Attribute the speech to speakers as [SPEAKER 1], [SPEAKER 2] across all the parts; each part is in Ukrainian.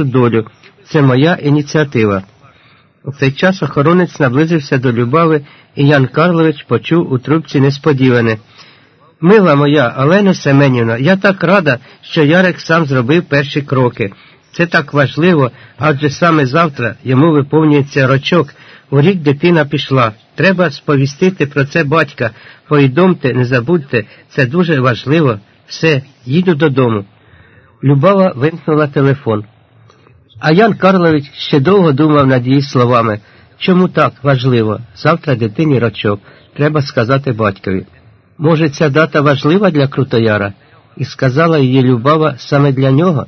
[SPEAKER 1] нашу долю. Це моя ініціатива. У цей час охоронець наблизився до Любави, і Ян Карлович почув у трубці несподіване. Мила моя, Олена Семенівна, я так рада, що Ярик сам зробив перші кроки. Це так важливо, адже саме завтра йому виповнюється рочок. У рік дитина пішла. Треба сповістити про це батька. Повідомте, не забудьте, це дуже важливо. Все, їду додому. Любава вимкнула телефон. А Ян Карлович ще довго думав над її словами. Чому так важливо? Завтра дитині рочок. Треба сказати батькові. Може, ця дата важлива для Крутояра? І сказала її Любава саме для нього.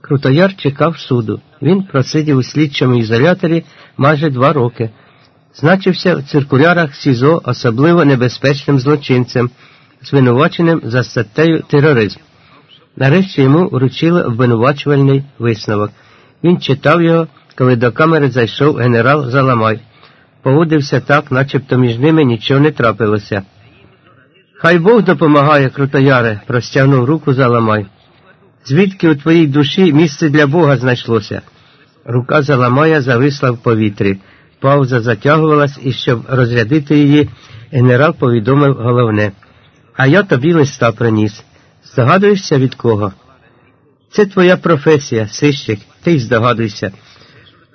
[SPEAKER 1] Крутояр чекав суду. Він просидів у слідчому ізоляторі майже два роки. Значився в циркулярах СІЗО особливо небезпечним злочинцем, звинуваченим за статтею тероризм. Нарешті йому вручили обвинувачувальний висновок. Він читав його, коли до камери зайшов генерал Заламай. Поводився так, начебто між ними нічого не трапилося. Хай Бог допомагає, Крутояре, простягнув руку Заламай. Звідки у твоїй душі місце для Бога знайшлося? Рука Заламая зависла в повітрі. Пауза затягувалась, і щоб розрядити її, генерал повідомив головне. А я тобі листа приніс. Здогадуєшся від кого? Це твоя професія, сищик, ти й здогадуйся.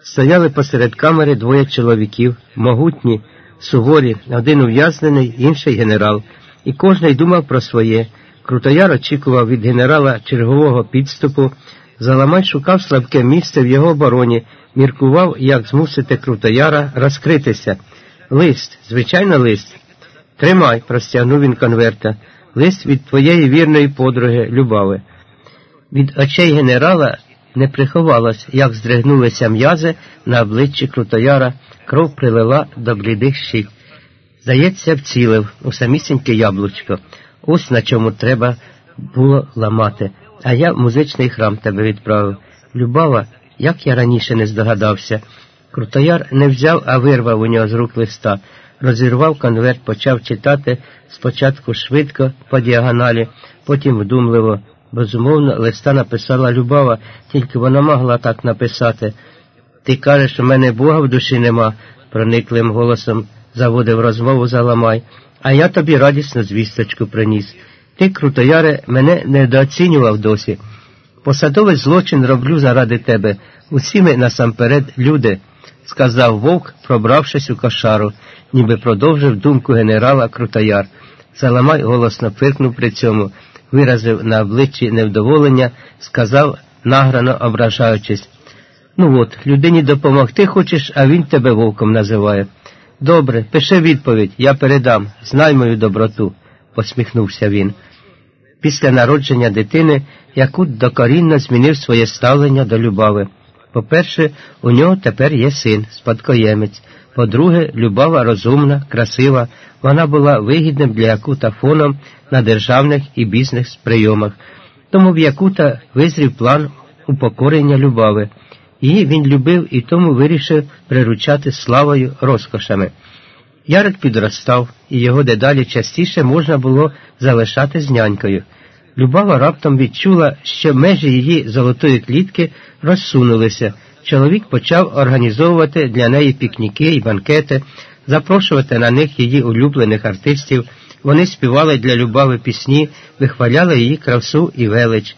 [SPEAKER 1] Стояли посеред камери двоє чоловіків, могутні, суворі, один ув'язнений, інший генерал, і кожний думав про своє. Крутояр очікував від генерала чергового підступу, Заламай шукав слабке місце в його обороні, міркував, як змусити Крутояра розкритися. Лист, звичайно, лист. Тримай, простягнув він конверта, лист від твоєї вірної подруги Любави. Від очей генерала не приховалось, як здригнулися м'язи на обличчі Крутояра, кров прилила до блідих щит. Здається, вцілив у самісіньке яблучко. Ось на чому треба було ламати. А я в музичний храм тебе відправив. Любава, як я раніше не здогадався. Крутояр не взяв, а вирвав у нього з рук листа, розірвав конверт, почав читати спочатку швидко, по діагоналі, потім вдумливо. Безумовно, листа написала Любава, тільки вона могла так написати. Ти кажеш, у мене Бога в душі нема, прониклим голосом заводив розмову Заламай, а я тобі радісну звісточку приніс. Ти, крутояре, мене недооцінював досі. Посадовий злочин роблю заради тебе. Усі ми насамперед люди, сказав вовк, пробравшись у кошару, ніби продовжив думку генерала Крутояр. Заламай голосно фиркнув при цьому, виразив на обличчі невдоволення, сказав, награно ображаючись. Ну от, людині допомогти хочеш, а він тебе вовком називає. Добре, пиши відповідь, я передам, знай мою доброту, посміхнувся він. Після народження дитини Якут докорінно змінив своє ставлення до Любави. По-перше, у нього тепер є син, спадкоємець. По-друге, Любава розумна, красива, вона була вигідним для Якута фоном на державних і бізнес прийомах. Тому в Якута визрів план упокорення Любави. Її він любив і тому вирішив приручати славою розкошами. Ярик підростав, і його дедалі частіше можна було залишати з нянькою. Любава раптом відчула, що межі її золотої клітки розсунулися. Чоловік почав організовувати для неї пікніки і банкети, запрошувати на них її улюблених артистів. Вони співали для Любави пісні, вихваляли її красу і велич.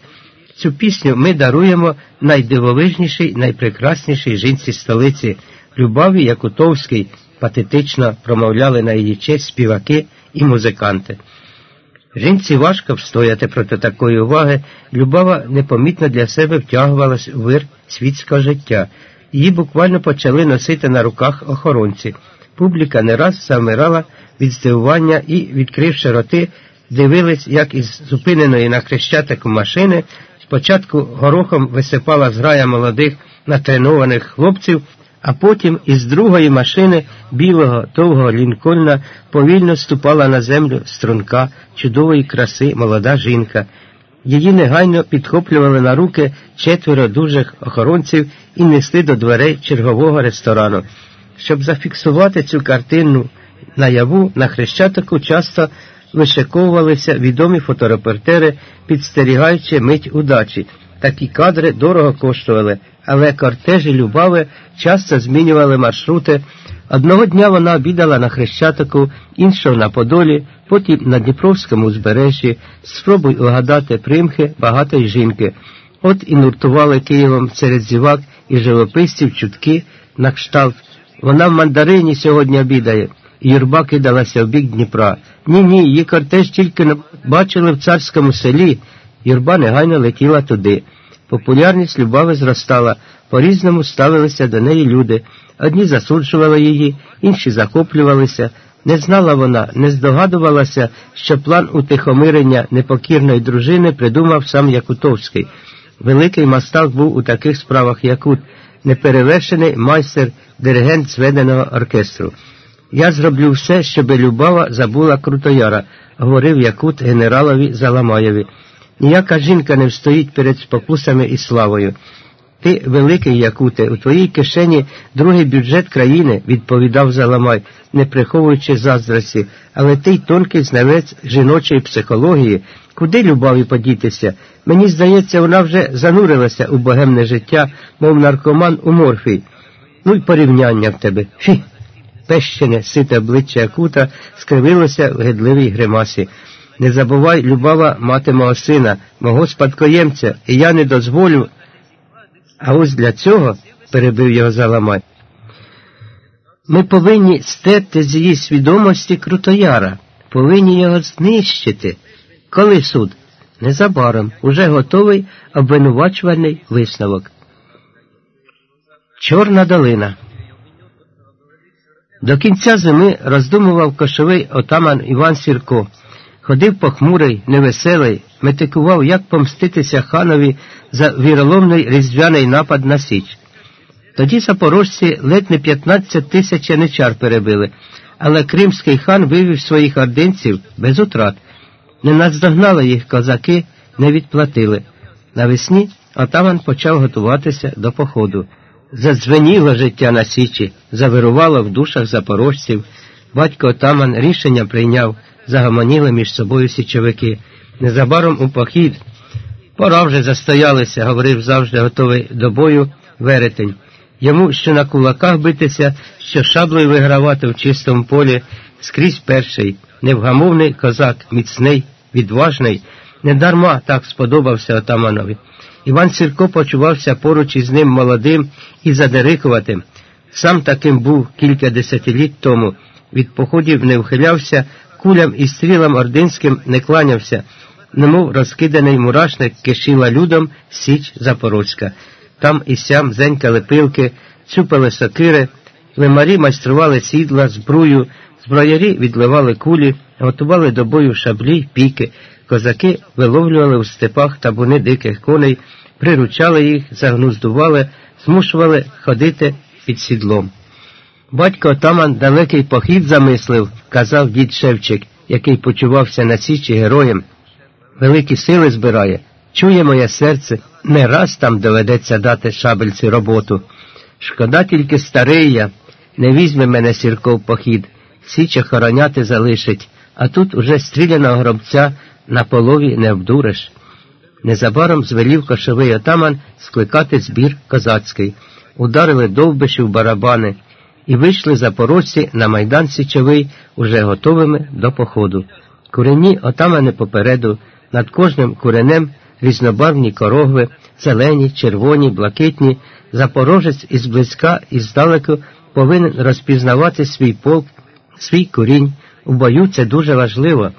[SPEAKER 1] Цю пісню ми даруємо найдивовижнішій, найпрекраснішій жінці столиці. Любаві Якутовській патетично промовляли на її честь співаки і музиканти. Жінці важко встояти проти такої уваги, Любава непомітно для себе втягувалась у вир світського життя. Її буквально почали носити на руках охоронці. Публіка не раз завмирала від здивування і, відкривши роти, дивились, як із зупиненої на хрещатику машини спочатку горохом висипала зграя молодих натренованих хлопців, а потім із другої машини білого довгого лінкольна повільно ступала на землю струнка чудової краси молода жінка. Її негайно підхоплювали на руки четверо дужих охоронців і несли до дверей чергового ресторану. Щоб зафіксувати цю картину наяву на хрещатику часто вишиковувалися відомі фоторепортери, підстерігаючи мить удачі. Такі кадри дорого коштували, але кортежі Любави часто змінювали маршрути. Одного дня вона обідала на Хрещатику, іншого на Подолі, потім на Дніпровському узбережжі, спробуй угадати примхи багатої жінки. От і нуртували Києвом серед зівак і живописців чутки на кшталт. Вона в мандарині сьогодні обідає. Юрба кидалася в бік Дніпра. Ні, ні, її кортеж тільки бачили в царському селі. Юрба негайно летіла туди. Популярність Любави зростала, по різному ставилися до неї люди. Одні засуджували її, інші захоплювалися. Не знала вона, не здогадувалася, що план утихомирення непокірної дружини придумав сам Якутовський. Великий мастак був у таких справах Якут, неперевершений майстер, диригент зведеного оркестру. Я зроблю все, щоби Любава забула Крутояра, говорив Якут генералові Заламаєві. Ніяка жінка не встоїть перед спокусами і славою. Ти, великий Якуте, у твоїй кишені другий бюджет країни, відповідав Заламай, не приховуючи заздрості, але ти й тонкий знавець жіночої психології, куди любові подітися? Мені здається, вона вже занурилася у богемне життя, мов наркоман у морфій. Ну й порівняння в тебе. Фі. Пещене, сите обличчя Якута скривилося в гидливій гримасі. Не забувай, Любава, мати мого сина, мого спадкоємця, і я не дозволю. А ось для цього, перебив його Заламай, ми повинні стерти з її свідомості Крутояра, повинні його знищити. Коли суд? Незабаром уже готовий обвинувачувальний висновок. Чорна долина. До кінця зими роздумував кошовий отаман Іван Сірко. Ходив похмурий, невеселий, метикував, як помститися ханові за віроломний різдвяний напад на Січ. Тоді запорожці ледь не 15 тисяч яничар перебили, але кримський хан вивів своїх ординців без утрат. Не наздогнали їх козаки, не відплатили. Навесні отаман почав готуватися до походу. Задзвеніло життя на Січі, завирувало в душах запорожців. Батько отаман рішення прийняв, загомоніли між собою січовики. Незабаром у похід. Пора вже застоялися, говорив завжди готовий до бою веретень. Йому що на кулаках битися, що шаблею вигравати в чистому полі, скрізь перший, невгамовний козак, міцний, відважний, недарма так сподобався отаманові. Іван Сірко почувався поруч із ним молодим і задерикуватим. Сам таким був кілька десятиліть тому. Від походів не вхилявся, кулям і стрілам ординським не кланявся, немов розкиданий мурашник кишіла людом Січ Запорозька. Там і сям зенькали пилки, цюпали сокири, лимарі майстрували сідла, збрую, зброярі відливали кулі, готували до бою шаблі, піки, козаки виловлювали у степах табуни диких коней, приручали їх, загнуздували, змушували ходити під сідлом. Батько отаман далекий похід замислив, казав дід Шевчик, який почувався на січі героєм. Великі сили збирає. Чує моє серце, не раз там доведеться дати шабельці роботу. Шкода тільки старий я, не візьме мене сірко в похід, січ охороняти залишить, а тут уже стріляного гробця на полові не обдуриш. Незабаром звелів кошовий отаман скликати збір козацький, ударили довбиші в барабани і вийшли запорожці на майдан Січовий уже готовими до походу. Курені отамани попереду, над кожним куренем різнобарвні корогви, зелені, червоні, блакитні, запорожець із близька і здалеку повинен розпізнавати свій полк, свій курінь. У бою це дуже важливо.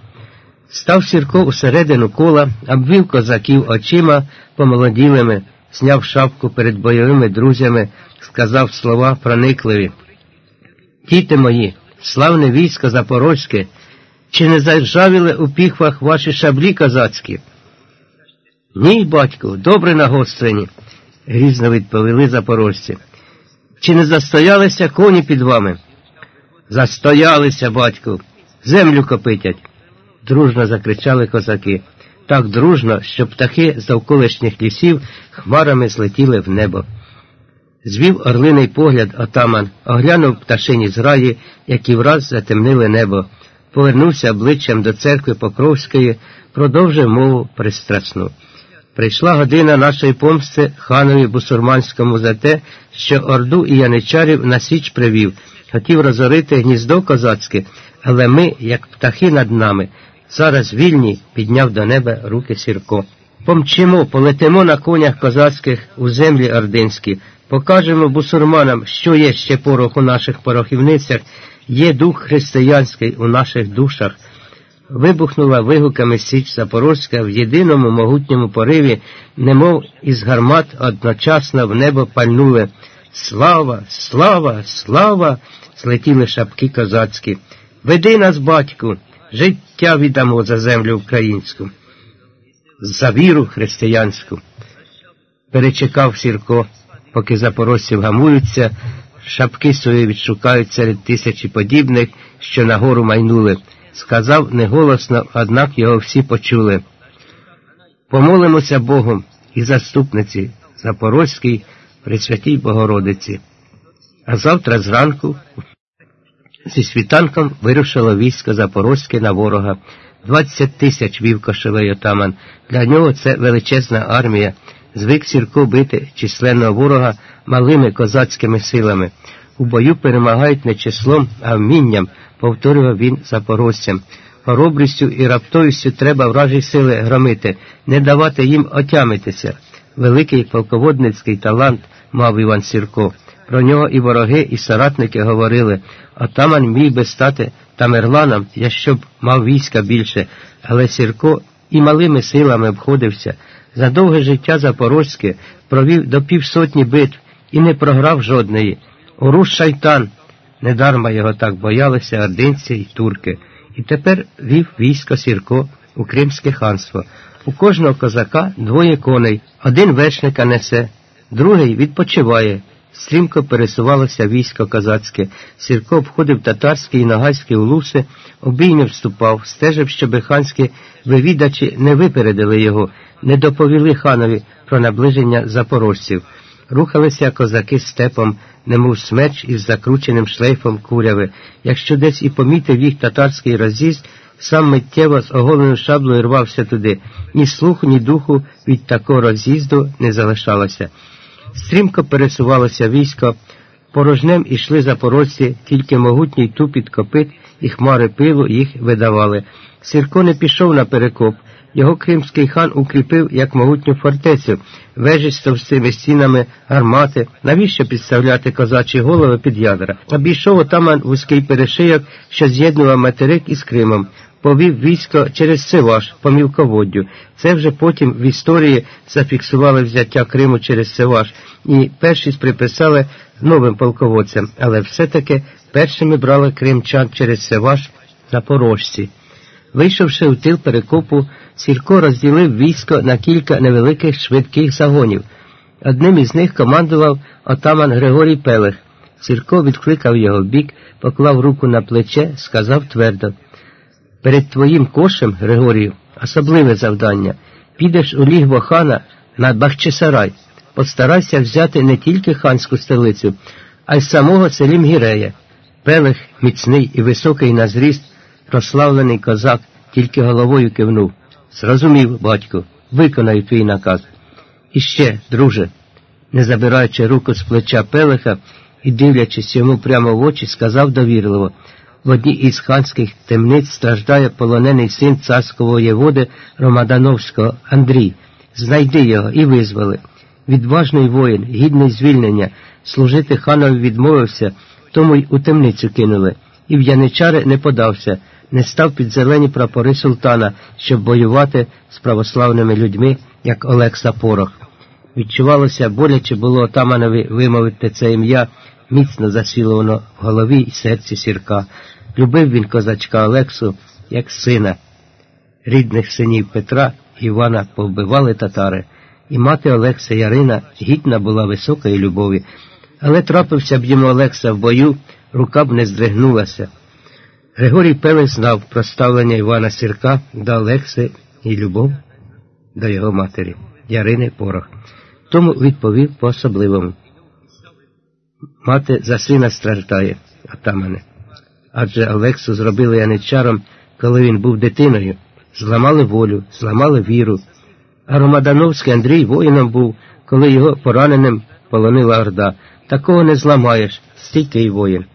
[SPEAKER 1] Став Сірко усередину кола, обвів козаків очима помолоділими, зняв шапку перед бойовими друзями, сказав слова проникливі. Діти мої, славне військо запорозьке, чи не заржавіли у піхвах ваші шаблі козацькі? Ні, батько, добре нагострені, грізно відповіли запорожці. Чи не застоялися коні під вами? Застоялися, батьку, землю копитять. Дружно закричали козаки. Так дружно, що птахи з довколишніх лісів хмарами злетіли в небо. Звів орлиний погляд отаман, оглянув пташині зраї, які враз затемнили небо, повернувся обличчям до церкви Покровської, продовжив мову пристрасну. Прийшла година нашої помсти ханові бусурманському за те, що орду і яничарів на січ привів, хотів розорити гніздо козацьке, але ми, як птахи над нами, зараз вільні, підняв до неба руки Сірко. Помчимо, полетимо на конях козацьких у землі ординські, покажемо бусурманам, що є ще порох у наших порохівницях, є дух християнський у наших душах. Вибухнула вигуками Січ Запорозька в єдиному могутньому пориві, немов із гармат одночасно в небо пальнули. Слава, слава, слава! злетіли шапки козацькі. Веди нас, батьку, життя віддамо за землю українську, за віру християнську. Перечекав Сірко, поки запорожці вгамуються, шапки свої відшукають серед тисячі подібних, що нагору майнули. Сказав неголосно, однак його всі почули. Помолимося Богом і заступниці Запорозькій Пресвятій Богородиці. А завтра зранку зі світанком вирушило військо Запорозьке на ворога. Двадцять тисяч вів кошовий отаман. Для нього це величезна армія. Звик Сірко бити численного ворога малими козацькими силами. У бою перемагають не числом, а вмінням, повторював він запорожцям. Хоробрістю і раптовістю треба вражі сили громити, не давати їм отямитися. Великий полководницький талант мав Іван Сірко. Про нього і вороги, і соратники говорили, отаман міг би стати тамерланом, якщо б мав війська більше, але Сірко і малими силами обходився. За довге життя Запорозьке провів до півсотні битв і не програв жодної. Уруш шайтан. Недарма його так боялися ординці й турки. І тепер вів військо Сірко у Кримське ханство. У кожного козака двоє коней, один вершника несе, другий відпочиває. Стрімко пересувалося військо козацьке. Сірко обходив татарські і нагайські улуси, обій вступав, стежив, щоб ханські вивідачі не випередили його, не доповіли ханові про наближення запорожців. Рухалися козаки степом, немов смеч із закрученим шлейфом куряви. Якщо десь і помітив їх татарський роз'їзд, сам миттєво з оголеною шаблею рвався туди. Ні слуху, ні духу від такого роз'їзду не залишалося. Стрімко пересувалося військо, порожнем ішли запорожці, тільки могутній тупіт копит і хмари пилу їх видавали. Сірко не пішов на перекоп. Його кримський хан укріпив як могутню фортецю, вежі з товстими стінами, гармати, навіщо підставляти козачі голови під ядра. Обійшов отаман вузький перешийок, що з'єднував материк із Кримом, повів військо через Севаш по мілководдю. Це вже потім в історії зафіксували взяття Криму через Севаш і першість приписали новим полководцям, але все-таки першими брали кримчан через Севаш запорожці. Вийшовши в тил перекопу, Сірко розділив військо на кілька невеликих швидких загонів. Одним із них командував отаман Григорій Пелех. Сірко відкликав його в бік, поклав руку на плече, сказав твердо Перед твоїм кошем, Григорію, особливе завдання. Підеш у лігво хана на Бахчисарай. Постарайся взяти не тільки ханську столицю, а й самого Селім Гірея. Пелех, міцний і високий на зріст, прославлений козак, тільки головою кивнув. Зрозумів, батько, виконаю твій наказ. І ще, друже, не забираючи руку з плеча Пелеха і дивлячись йому прямо в очі, сказав довірливо в одній із ханських темниць страждає полонений син царського воєводи Ромадановського Андрій. Знайди його і визвали. Відважний воїн, гідний звільнення, служити ханові відмовився, тому й у темницю кинули, і в яничари не подався, не став під зелені прапори султана, щоб воювати з православними людьми, як Олекса Порох. Відчувалося, боляче було отаманові вимовити це ім'я, міцно засіло воно в голові і серці сірка. Любив він козачка Олексу, як сина. Рідних синів Петра Івана повбивали татари, і мати Олекса Ярина гідна була високої любові, але трапився б йому Олекса в бою, рука б не здригнулася. Григорій Пелех знав про ставлення Івана Сірка до Олекси і любов до його матері, Ярини Порох. Тому відповів по особливому. Мати за сина страждає, отамане. Адже Олексу зробили яничаром, коли він був дитиною, зламали волю, зламали віру, А Ромадановський Андрій воїном був, коли його пораненим полонила Орда. Такого не зламаєш, стійкий воїн.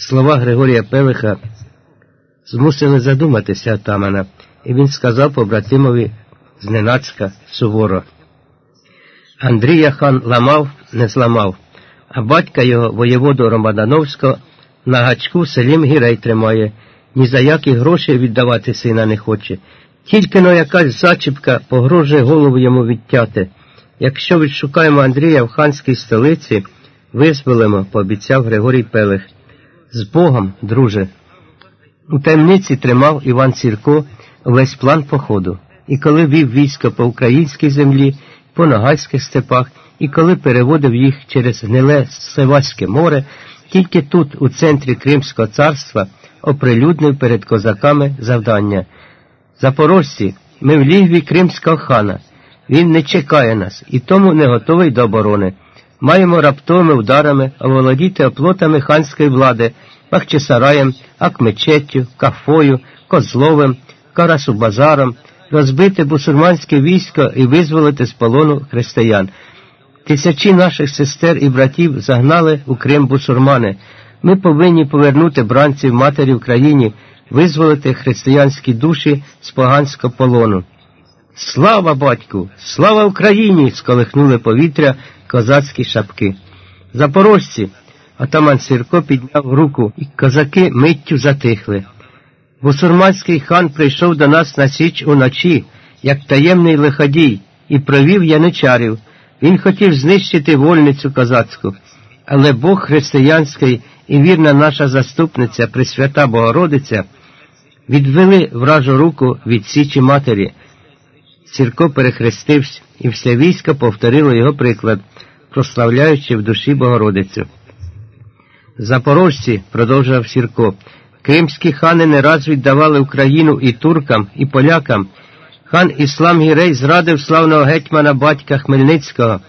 [SPEAKER 1] Слова Григорія Пелиха змусили задуматися отамана, і він сказав побратимові зненацька суворо. Андрія хан ламав, не зламав, а батька його, воєводу Ромадановського, на гачку селім гірей тримає, ні за які гроші віддавати сина не хоче. Тільки но якась зачіпка погрожує голову йому відтяти. Якщо відшукаємо Андрія в ханській столиці, визволимо, пообіцяв Григорій Пелих. З Богом, друже. У темниці тримав Іван Сірко весь план походу, і коли вів військо по українській землі, по ногайських степах, і коли переводив їх через гниле Севаське море, тільки тут, у центрі Кримського царства, оприлюднив перед козаками завдання. Запорожці, ми в лігві Кримського хана. Він не чекає нас і тому не готовий до оборони. Маємо раптовими ударами оволодіти оплотами ханської влади, Бахчисараєм, Акмечеттю, Кафою, Козловим, Карасу-Базаром, розбити бусурманське військо і визволити з полону християн. Тисячі наших сестер і братів загнали у Крим бусурмани. Ми повинні повернути бранців матері в країні, визволити християнські душі з поганського полону. Слава батьку! Слава Україні! сколихнули повітря козацькі шапки. Запорожці, атаман Сірко підняв руку, і козаки миттю затихли. Бусурманський хан прийшов до нас на січ уночі, як таємний лиходій, і провів яничарів. Він хотів знищити вольницю козацьку, але Бог християнський і вірна наша заступниця, Пресвята Богородиця, відвели вражу руку від Січі Матері. Сірко перехрестився, і все військо повторило його приклад, прославляючи в душі Богородицю. Запорожці, продовжував Сірко, кримські хани не раз віддавали Україну і туркам, і полякам. Хан Іслам Гірей зрадив славного гетьмана батька Хмельницького.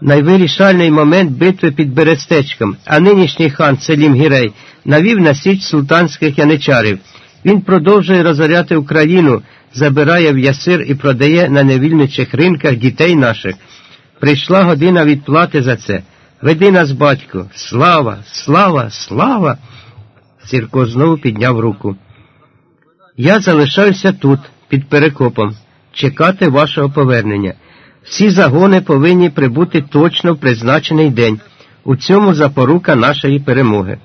[SPEAKER 1] Найвирішальний момент битви під Берестечком, а нинішній хан Селім Гірей навів на січ султанських яничарів. Він продовжує розоряти Україну, забирає в ясир і продає на невільничих ринках дітей наших. Прийшла година відплати за це. Веди нас, батько, слава, слава, слава. Сірко знову підняв руку. Я залишаюся тут, під перекопом, чекати вашого повернення. Всі загони повинні прибути точно в призначений день. У цьому запорука нашої перемоги.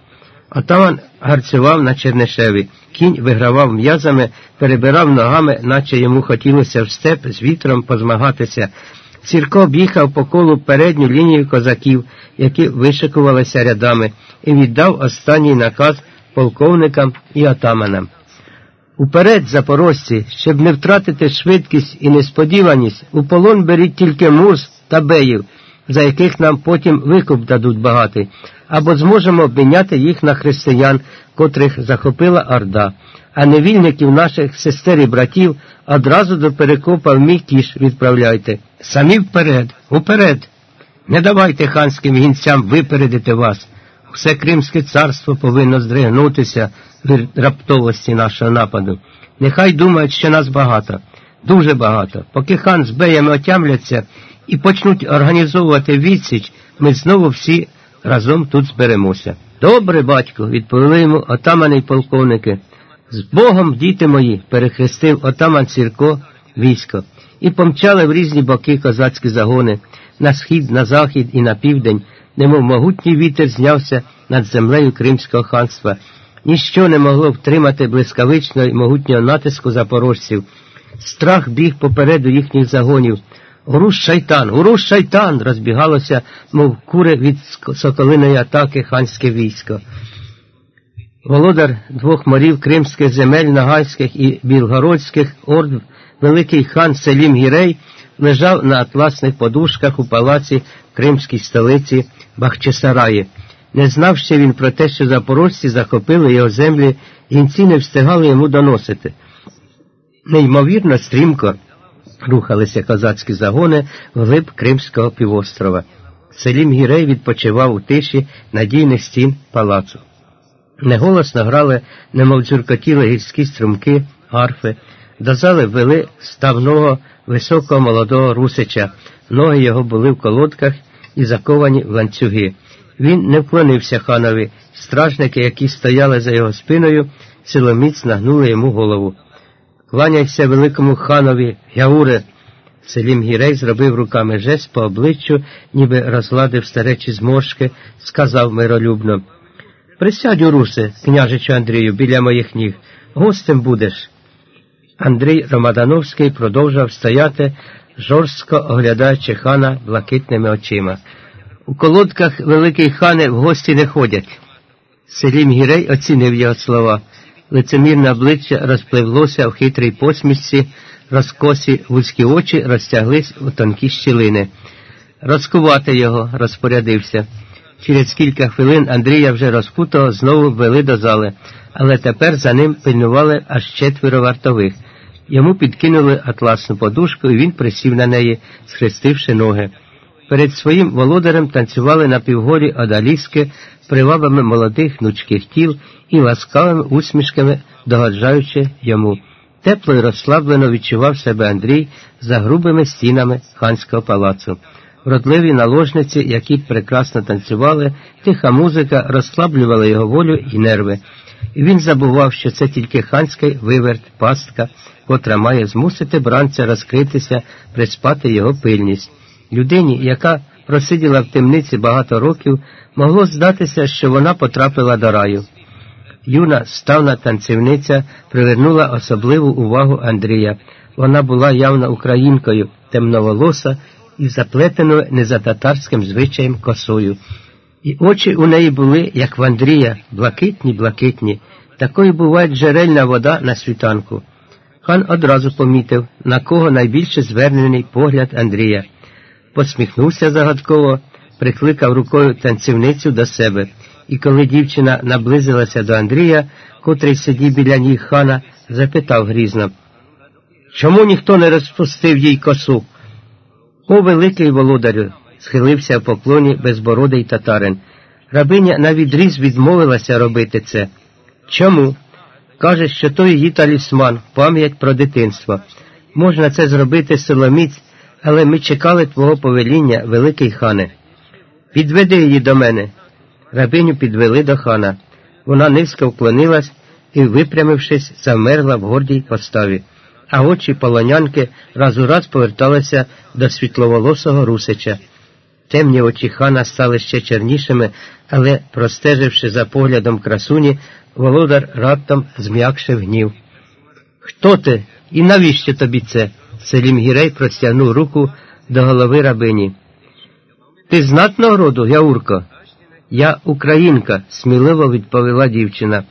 [SPEAKER 1] Отаман гарцював на Чернишеві, кінь вигравав м'язами, перебирав ногами, наче йому хотілося в степ з вітром позмагатися. Сірко об'їхав по колу передню лінію козаків, які вишикувалися рядами, і віддав останній наказ полковникам і отаманам. Уперед, запорожці, щоб не втратити швидкість і несподіваність, у полон беріть тільки муз та беїв, за яких нам потім викуп дадуть багатий, або зможемо обміняти їх на християн, котрих захопила Орда, а невільників наших сестер і братів одразу до перекопа в мій кіш відправляйте. Самі вперед, уперед. Не давайте ханським гінцям випередити вас. Все Кримське царство повинно здригнутися від раптовості нашого нападу. Нехай думають, що нас багато, дуже багато. Поки хан з беями отямляться і почнуть організовувати відсіч, ми знову всі разом тут зберемося. Добре, батько, відповіли йому отамани й полковники. З Богом, діти мої, перехрестив отаман Сірко військо, і помчали в різні боки козацькі загони на схід, на захід і на південь, немов могутній вітер знявся над землею Кримського ханства. Ніщо не могло втримати блискавичного і могутнього натиску запорожців. Страх біг попереду їхніх загонів. Уруш шайтан, уруш шайтан! розбігалося, мов кури від соколиної атаки ханське військо. Володар двох морів кримських земель, нагайських і білгородських орд, великий хан Селім Гірей, лежав на атласних подушках у палаці кримській столиці Бахчисараї. Не знав ще він про те, що запорожці захопили його землі, гінці не встигали йому доносити. Неймовірно стрімко рухалися козацькі загони вглиб Кримського півострова. Селім Гірей відпочивав у тиші надійних стін палацу. Неголосно грали, немов дзюркотіли гірські струмки, арфи, До зали ввели ставного високого молодого русича, ноги його були в колодках і заковані в ланцюги. Він не вклонився ханові, стражники, які стояли за його спиною, силоміць нагнули йому голову. Кланяйся великому ханові, Яуре. Селім Гірей зробив руками жест по обличчю, ніби розгладив старечі зморшки, сказав миролюбно. Присядь, урусе, княжичу Андрію, біля моїх ніг, гостем будеш. Андрій Ромадановський продовжував стояти, жорстко оглядаючи хана блакитними очима. У колодках великий хани в гості не ходять. Селім Гірей оцінив його слова. Лицемірне обличчя розпливлося в хитрій посмішці, розкосі вузькі очі розтяглись у тонкі щілини. Розкувати його, розпорядився. Через кілька хвилин Андрія вже розкутого знову ввели до зали, але тепер за ним пильнували аж четверо вартових. Йому підкинули атласну подушку, і він присів на неї, схрестивши ноги. Перед своїм володарем танцювали на півгорі одаліски привабами молодих гнучких тіл і ласкавими усмішками догоджаючи йому. Тепло й розслаблено відчував себе Андрій за грубими стінами ханського палацу. Вродливі наложниці, які прекрасно танцювали, тиха музика розслаблювала його волю і нерви. І він забував, що це тільки ханський виверт, пастка, котра має змусити бранця розкритися, приспати його пильність. Людині, яка просиділа в темниці багато років, могло здатися, що вона потрапила до раю. Юна ставна танцівниця привернула особливу увагу Андрія. Вона була явно українкою, темноволоса і заплетеною не за татарським звичаєм косою. І очі у неї були, як в Андрія, блакитні, блакитні, такою буває джерельна вода на світанку. Хан одразу помітив, на кого найбільше звернений погляд Андрія. Посміхнувся загадково, прикликав рукою танцівницю до себе, і коли дівчина наблизилася до Андрія, котрий сидів біля ніг хана, запитав грізно Чому ніхто не розпустив їй косу? О, великий володарю, схилився в поклоні безбородий татарин. Рабиня навідріз відмовилася робити це. Чому? Каже, що то її талісман, пам'ять про дитинство. Можна це зробити силоміць, але ми чекали твого повеління, великий хане. Підведи її до мене. Рабиню підвели до хана. Вона низько вклонилась і, випрямившись, завмерла в гордій поставі а очі полонянки раз у раз поверталися до світловолосого русича. Темні очі хана стали ще чорнішими, але, простеживши за поглядом красуні, володар раптом зм'якшив гнів. Хто ти і навіщо тобі це? Селім Гірей простягнув руку до голови рабині. Ти знатного роду, Яурко? Я українка, сміливо відповіла дівчина,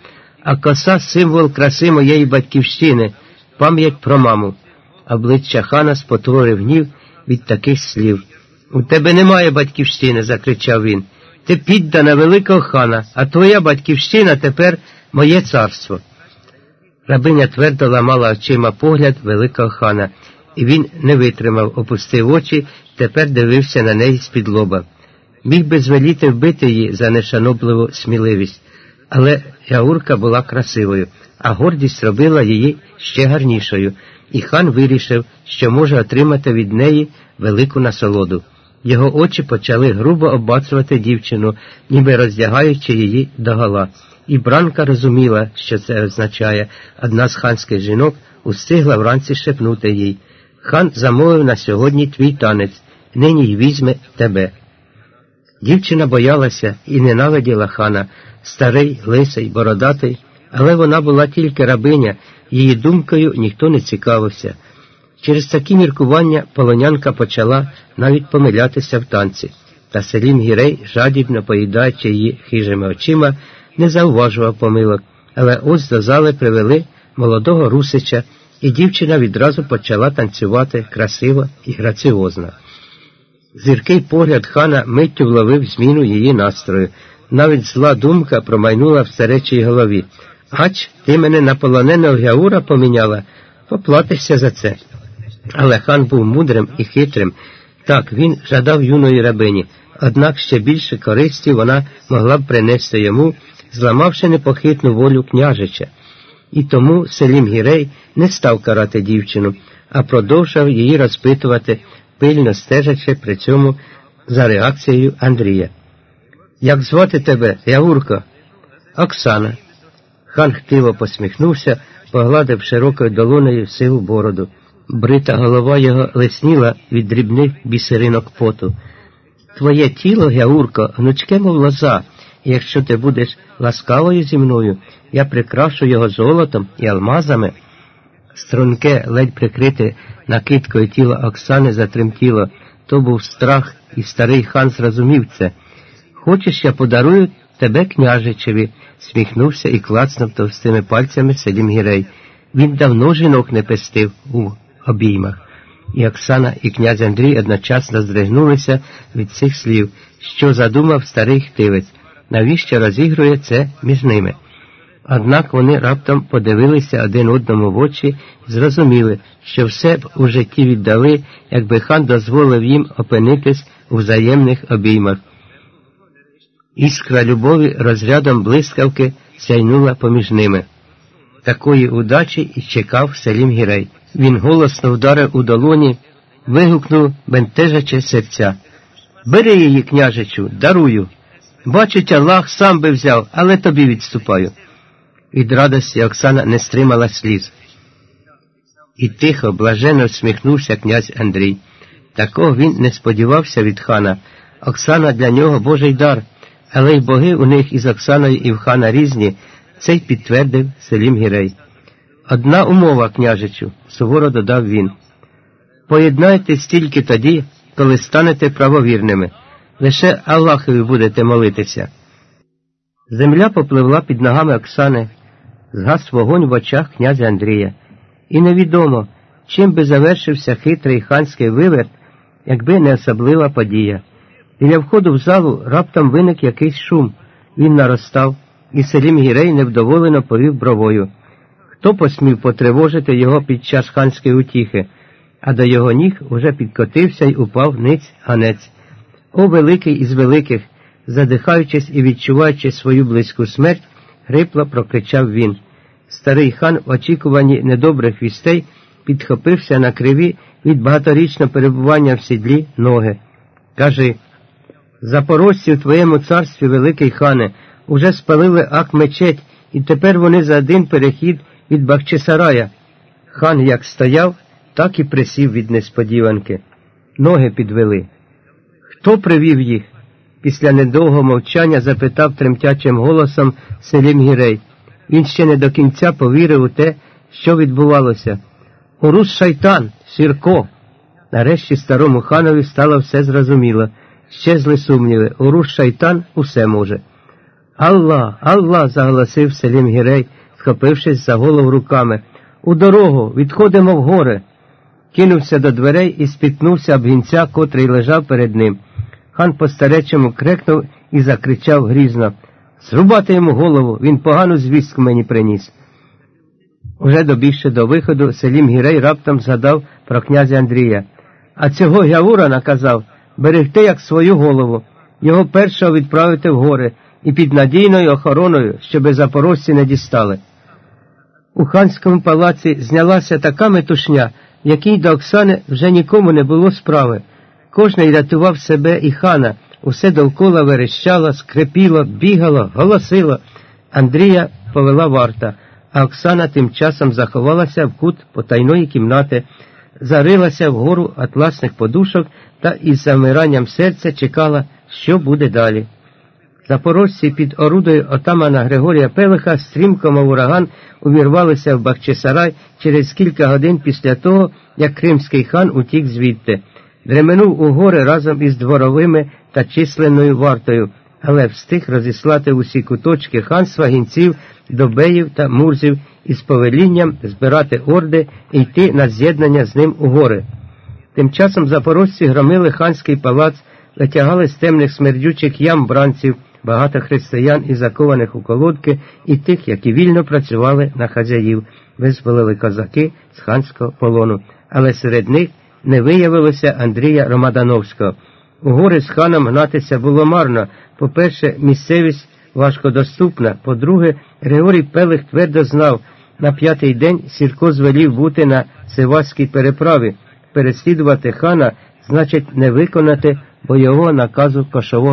[SPEAKER 1] а коса символ краси моєї батьківщини пам'ять про маму. Обличчя хана спотворив гнів від таких слів. У тебе немає батьківщини, закричав він. Ти піддана великого хана, а твоя батьківщина тепер моє царство. Рабиня твердо ламала очима погляд великого хана, і він не витримав, опустив очі, тепер дивився на неї з-під лоба. Міг би звеліти вбити її за нешанобливу сміливість, але Яурка була красивою а гордість робила її ще гарнішою, і хан вирішив, що може отримати від неї велику насолоду. Його очі почали грубо оббацувати дівчину, ніби роздягаючи її догола. І бранка розуміла, що це означає. Одна з ханських жінок устигла вранці шепнути їй. Хан замовив на сьогодні твій танець, нині й візьме тебе. Дівчина боялася і ненавиділа хана, старий, лисий, бородатий, але вона була тільки рабиня, її думкою ніхто не цікавився. Через такі міркування полонянка почала навіть помилятися в танці, та Селім Гірей, жадібно поїдаючи її хижими очима, не зауважував помилок, але ось до зали привели молодого русича, і дівчина відразу почала танцювати красиво і граціозно. Зіркий погляд хана миттю вловив зміну її настрою. Навіть зла думка промайнула в старечій голові. Ач, ти мене на полоненого Гяура поміняла, поплатишся за це. Але хан був мудрим і хитрим. Так, він жадав юної рабині, однак ще більше користі вона могла б принести йому, зламавши непохитну волю княжича. І тому Селім Гірей не став карати дівчину, а продовжав її розпитувати, пильно стежачи при цьому за реакцією Андрія. Як звати тебе, Ягурко? Оксана. Хан хтиво посміхнувся, погладив широкою долонею сиву бороду. Брита голова його лисніла від дрібних бісеринок поту. Твоє тіло, Гяурко, гнучке, мов лоза, якщо ти будеш ласкавою зі мною, я прикрашу його золотом і алмазами. Струнке, ледь прикрите накидкою тіла Оксани затремтіло. То був страх, і старий хан зрозумів це. Хочеш, я подарую тебе княжичеві, сміхнувся і клацнув товстими пальцями Селім Гірей. Він давно жінок не пестив у обіймах. І Оксана, і князь Андрій одночасно здригнулися від цих слів, що задумав старий хтивець, навіщо розігрує це між ними. Однак вони раптом подивилися один одному в очі зрозуміли, що все б у житті віддали, якби хан дозволив їм опинитись у взаємних обіймах. Іскра любові розрядом блискавки сяйнула поміж ними. Такої удачі і чекав Селім Гірей. Він голосно вдарив у долоні, вигукнув, бентежачи серця. Бери її, княжичу, дарую. Бачить, Аллах сам би взяв, але тобі відступаю. Від радості Оксана не стримала сліз. І тихо, блаженно всміхнувся князь Андрій. Такого він не сподівався від хана. Оксана для нього Божий дар, але й боги у них із Оксаною і в хана різні, це й підтвердив Селім Гірей. Одна умова, княжичу, суворо додав він. Поєднайтесь тільки тоді, коли станете правовірними. Лише Аллахові будете молитися. Земля попливла під ногами Оксани, згас вогонь в очах князя Андрія. І невідомо, чим би завершився хитрий ханський виверт, якби не особлива подія. Біля входу в залу раптом виник якийсь шум. Він наростав, і Селім Гірей невдоволено повів бровою. Хто посмів потривожити його під час ханської утіхи, а до його ніг уже підкотився й упав ниць ганець. О, великий із великих, задихаючись і відчуваючи свою близьку смерть, грипло прокричав він. Старий хан, в очікуванні недобрих вістей, підхопився на криві від багаторічного перебування в сідлі ноги. Кажи, запорожці в твоєму царстві, великий хане, уже спалили ак мечеть, і тепер вони за один перехід від Бахчисарая. Хан як стояв, так і присів від несподіванки. Ноги підвели. Хто привів їх? Після недовгого мовчання запитав тремтячим голосом Селім Гірей. Він ще не до кінця повірив у те, що відбувалося. Урус шайтан, Сірко. Нарешті старому ханові стало все зрозуміло. Щезли сумніви. Урус шайтан усе може. Алла, Алла, заголосив Селім Гірей, схопившись за голову руками. У дорогу, відходимо в гори. Кинувся до дверей і спіткнувся об гінця, котрий лежав перед ним. Хан по старечому крекнув і закричав грізно Зрубати йому голову, він погану звістку мені приніс. Уже добігши до виходу, Селім Гірей раптом згадав про князя Андрія. А цього Гявура наказав берегти як свою голову, його першого відправити в гори і під надійною охороною, щоби запорожці не дістали. У ханському палаці знялася така метушня, якій до Оксани вже нікому не було справи. Кожний рятував себе і хана, усе довкола верещало, скрипіло, бігало, голосило. Андрія повела варта, а Оксана тим часом заховалася в кут потайної кімнати, зарилася вгору атласних подушок та із замиранням серця чекала, що буде далі. Запорожці під орудою отамана Григорія Пелиха стрімко, мов ураган, увірвалися в Бахчисарай через кілька годин після того, як кримський хан утік звідти. Дременув гори разом із дворовими та численною вартою, але встиг розіслати усі куточки ханства гінців, добеїв та мурзів із повелінням збирати орди і йти на з'єднання з ним у гори. Тим часом запорожці громили ханський палац, витягали з темних смердючих ям бранців, багато християн і закованих у колодки, і тих, які вільно працювали на хазяїв, визволили козаки з ханського полону, але серед них не виявилося Андрія Ромадановського. У гори з ханом гнатися було марно. По-перше, місцевість важкодоступна, по-друге, Григорій Пелих твердо знав, На п'ятий день Сірко звелів бути на Сиваській переправі. Переслідувати хана значить не виконати бойового наказу кошового